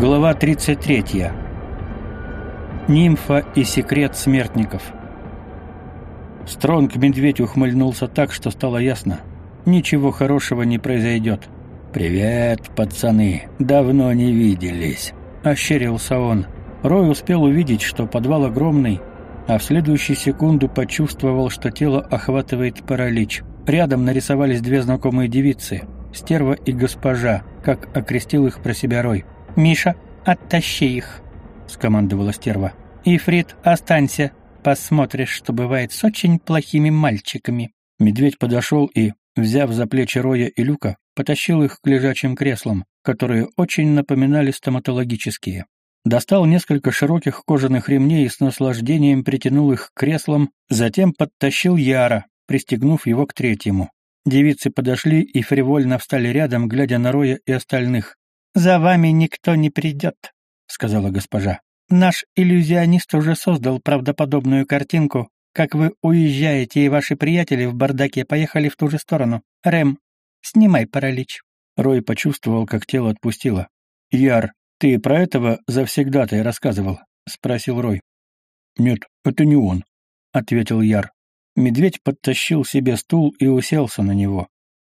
Глава 33. Нимфа и секрет смертников. Стронг медведь ухмыльнулся так, что стало ясно. Ничего хорошего не произойдет. «Привет, пацаны! Давно не виделись!» — ощерился он. Рой успел увидеть, что подвал огромный, а в следующую секунду почувствовал, что тело охватывает паралич. Рядом нарисовались две знакомые девицы — стерва и госпожа, как окрестил их про себя Рой. «Миша, оттащи их», — скомандовала стерва. «Ифрит, останься, посмотришь, что бывает с очень плохими мальчиками». Медведь подошел и, взяв за плечи Роя и Люка, потащил их к лежачим креслам, которые очень напоминали стоматологические. Достал несколько широких кожаных ремней и с наслаждением притянул их к креслам, затем подтащил Яра, пристегнув его к третьему. Девицы подошли и фривольно встали рядом, глядя на Роя и остальных. «За вами никто не придет», — сказала госпожа. «Наш иллюзионист уже создал правдоподобную картинку, как вы уезжаете, и ваши приятели в бардаке поехали в ту же сторону. Рэм, снимай паралич». Рой почувствовал, как тело отпустило. «Яр, ты про этого завсегда-то рассказывал?» — спросил Рой. «Нет, это не он», — ответил Яр. Медведь подтащил себе стул и уселся на него.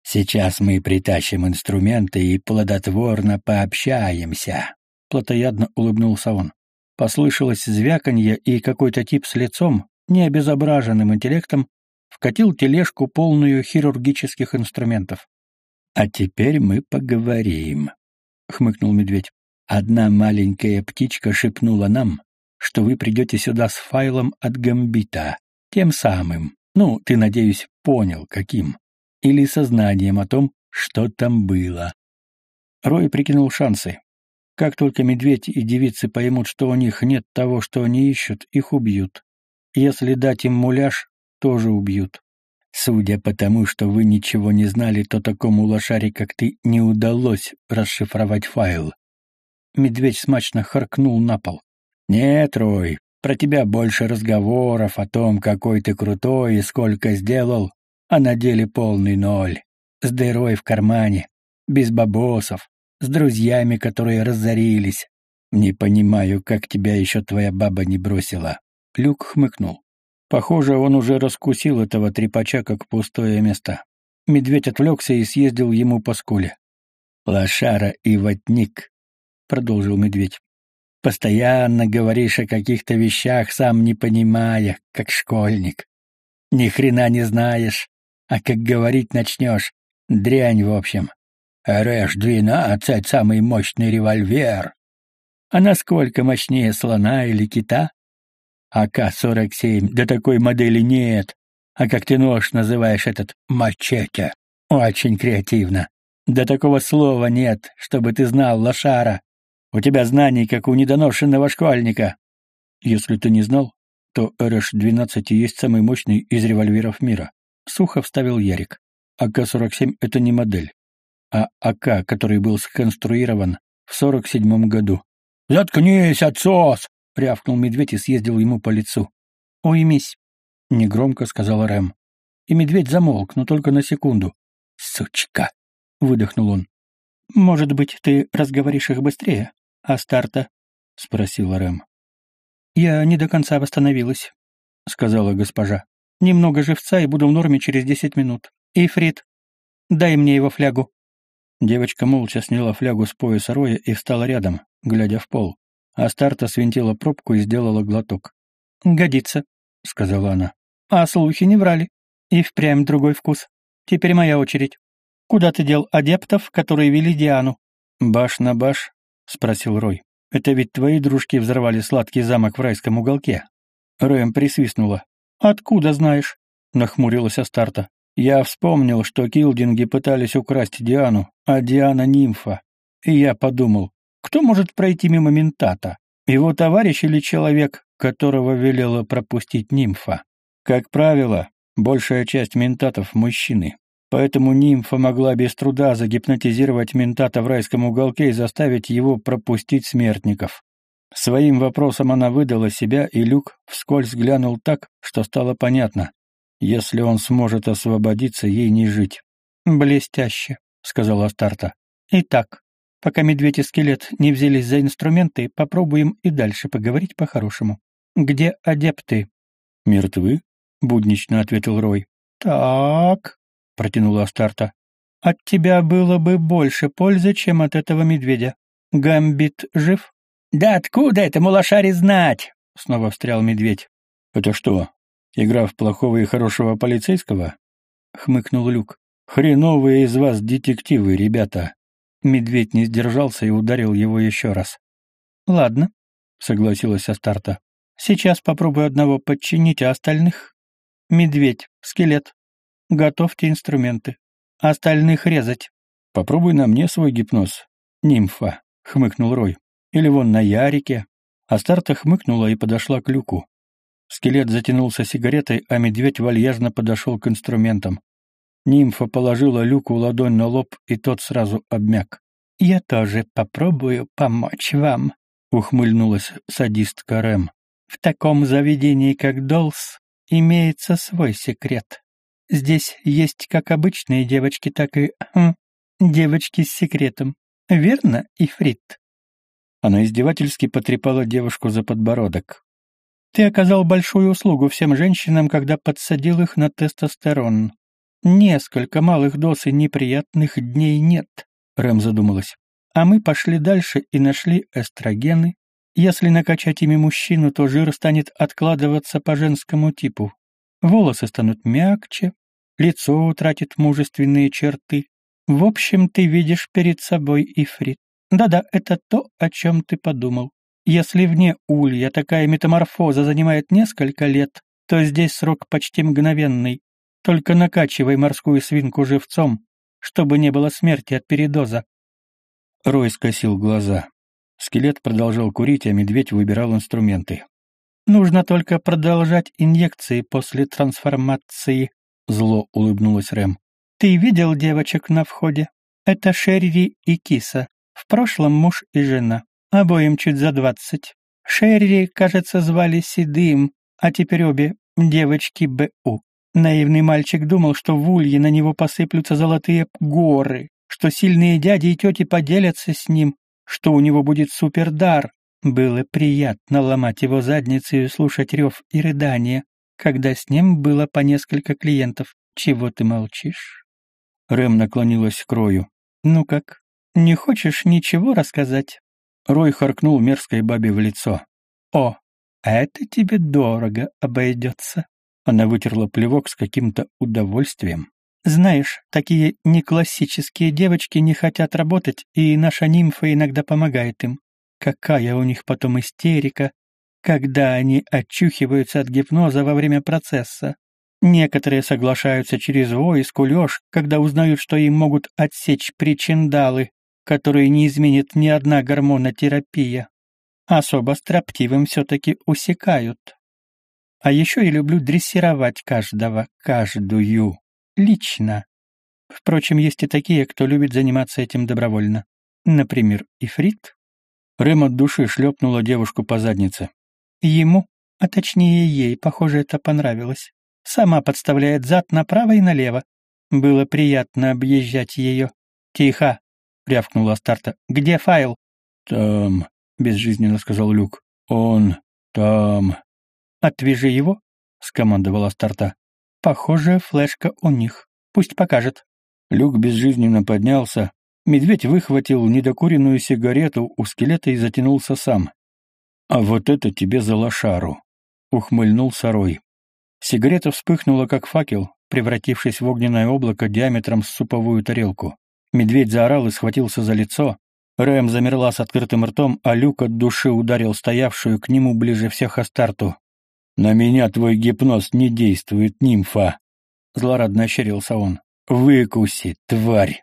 Сейчас мы притащим инструменты и плодотворно пообщаемся. Платоядно улыбнулся он. Послышалось звяканье, и какой-то тип с лицом, необезображенным интеллектом, вкатил тележку, полную хирургических инструментов. «А теперь мы поговорим», — хмыкнул медведь. «Одна маленькая птичка шепнула нам, что вы придете сюда с файлом от Гамбита, тем самым. Ну, ты, надеюсь, понял, каким или сознанием о том, что там было. Рой прикинул шансы. Как только медведь и девицы поймут, что у них нет того, что они ищут, их убьют. Если дать им муляж, тоже убьют. Судя по тому, что вы ничего не знали, то такому лошаре, как ты, не удалось расшифровать файл. Медведь смачно харкнул на пол. «Нет, Рой, про тебя больше разговоров о том, какой ты крутой и сколько сделал, а на деле полный ноль, с дырой в кармане, без бабосов, с друзьями, которые разорились. Не понимаю, как тебя еще твоя баба не бросила. Люк хмыкнул. Похоже, он уже раскусил этого трепача как пустое место. Медведь отвлекся и съездил ему по скуле. «Лошара и ватник», — продолжил медведь. «Постоянно говоришь о каких-то вещах, сам не понимая, как школьник. Ни хрена не знаешь, а как говорить начнешь, дрянь в общем. РШ-12 — самый мощный револьвер. А насколько мощнее слона или кита? АК-47, да такой модели нет. А как ты нож называешь этот мачете? Очень креативно. Да такого слова нет, чтобы ты знал, лошара. У тебя знаний, как у недоношенного школьника. Если ты не знал, то РШ-12 есть самый мощный из револьверов мира. — сухо вставил Ярик. АК-47 — это не модель, а АК, который был сконструирован в 47-м году. «Заткнись, отсос!» — рявкнул медведь и съездил ему по лицу. «Уймись», — негромко сказал Рэм. И медведь замолк, но только на секунду. «Сучка!» — выдохнул он. «Может быть, ты разговоришь их быстрее, а старта?» — спросила Рэм. «Я не до конца восстановилась», — сказала госпожа. Немного живца и буду в норме через десять минут. Ифрит, дай мне его флягу». Девочка молча сняла флягу с пояса Роя и встала рядом, глядя в пол. А Старта свинтила пробку и сделала глоток. «Годится», — сказала она. «А слухи не врали. И впрямь другой вкус. Теперь моя очередь. Куда ты дел адептов, которые вели Диану?» «Баш на баш?» — спросил Рой. «Это ведь твои дружки взорвали сладкий замок в райском уголке». Роем присвистнула. «Откуда знаешь?» — нахмурилась Астарта. «Я вспомнил, что килдинги пытались украсть Диану, а Диана — нимфа. И я подумал, кто может пройти мимо ментата? Его товарищ или человек, которого велела пропустить нимфа? Как правило, большая часть ментатов — мужчины. Поэтому нимфа могла без труда загипнотизировать ментата в райском уголке и заставить его пропустить смертников. Своим вопросом она выдала себя, и Люк вскользь глянул так, что стало понятно. Если он сможет освободиться, ей не жить. «Блестяще», — сказала Старта. «Итак, Пока медведь и скелет не взялись за инструменты, попробуем и дальше поговорить по-хорошему. Где адепты? Мертвы, буднично ответил Рой. Так, протянула Астарта. От тебя было бы больше пользы, чем от этого медведя. Гамбит жив? Да откуда этому лошаре знать? Снова встрял медведь. Это что, игра в плохого и хорошего полицейского? Хмыкнул Люк. Хреновые из вас детективы, ребята. Медведь не сдержался и ударил его еще раз. «Ладно», — согласилась Астарта. «Сейчас попробую одного подчинить, а остальных...» «Медведь, скелет. Готовьте инструменты. Остальных резать». «Попробуй на мне свой гипноз, нимфа», — хмыкнул Рой. «Или вон на Ярике». Астарта хмыкнула и подошла к люку. Скелет затянулся сигаретой, а медведь вальяжно подошел к инструментам. Нимфа положила Люку ладонь на лоб, и тот сразу обмяк. «Я тоже попробую помочь вам», — ухмыльнулась садистка Рэм. «В таком заведении, как Долс, имеется свой секрет. Здесь есть как обычные девочки, так и... Хм, девочки с секретом. Верно, Ифрит?» Она издевательски потрепала девушку за подбородок. «Ты оказал большую услугу всем женщинам, когда подсадил их на тестостерон. Несколько малых доз и неприятных дней нет, Рэм задумалась. А мы пошли дальше и нашли эстрогены. Если накачать ими мужчину, то жир станет откладываться по женскому типу. Волосы станут мягче, лицо утратит мужественные черты. В общем, ты видишь перед собой ифрит. Да-да, это то, о чем ты подумал. Если вне улья такая метаморфоза занимает несколько лет, то здесь срок почти мгновенный. Только накачивай морскую свинку живцом, чтобы не было смерти от передоза. Рой скосил глаза. Скелет продолжал курить, а медведь выбирал инструменты. «Нужно только продолжать инъекции после трансформации», — зло улыбнулась Рэм. «Ты видел девочек на входе? Это Шерри и Киса. В прошлом муж и жена. Обоим чуть за двадцать. Шерри, кажется, звали Седым, а теперь обе девочки БУ. Наивный мальчик думал, что в улье на него посыплются золотые горы, что сильные дяди и тети поделятся с ним, что у него будет супердар. Было приятно ломать его задницу и слушать рев и рыдания, когда с ним было по несколько клиентов. Чего ты молчишь? Рэм наклонилась к Рою. «Ну как, не хочешь ничего рассказать?» Рой харкнул мерзкой бабе в лицо. «О, это тебе дорого обойдется». Она вытерла плевок с каким-то удовольствием. «Знаешь, такие неклассические девочки не хотят работать, и наша нимфа иногда помогает им. Какая у них потом истерика, когда они очухиваются от гипноза во время процесса. Некоторые соглашаются через вой и когда узнают, что им могут отсечь причиндалы, которые не изменит ни одна гормонотерапия. Особо строптивым все-таки усекают. А еще я люблю дрессировать каждого, каждую. Лично. Впрочем, есть и такие, кто любит заниматься этим добровольно. Например, Ифрит. Рэм от души шлепнула девушку по заднице. Ему, а точнее ей, похоже, это понравилось. Сама подставляет зад направо и налево. Было приятно объезжать ее. «Тихо!» — рявкнула Старта. «Где файл?» «Там», — безжизненно сказал Люк. «Он там». «Отвяжи его», — скомандовала Старта. «Похоже, флешка у них. Пусть покажет». Люк безжизненно поднялся. Медведь выхватил недокуренную сигарету у скелета и затянулся сам. «А вот это тебе за лошару!» — ухмыльнулся Рой. Сигарета вспыхнула, как факел, превратившись в огненное облако диаметром с суповую тарелку. Медведь заорал и схватился за лицо. Рэм замерла с открытым ртом, а Люк от души ударил стоявшую к нему ближе всех Астарту. «На меня твой гипноз не действует, нимфа!» Злорадно ощерился он. «Выкуси, тварь!»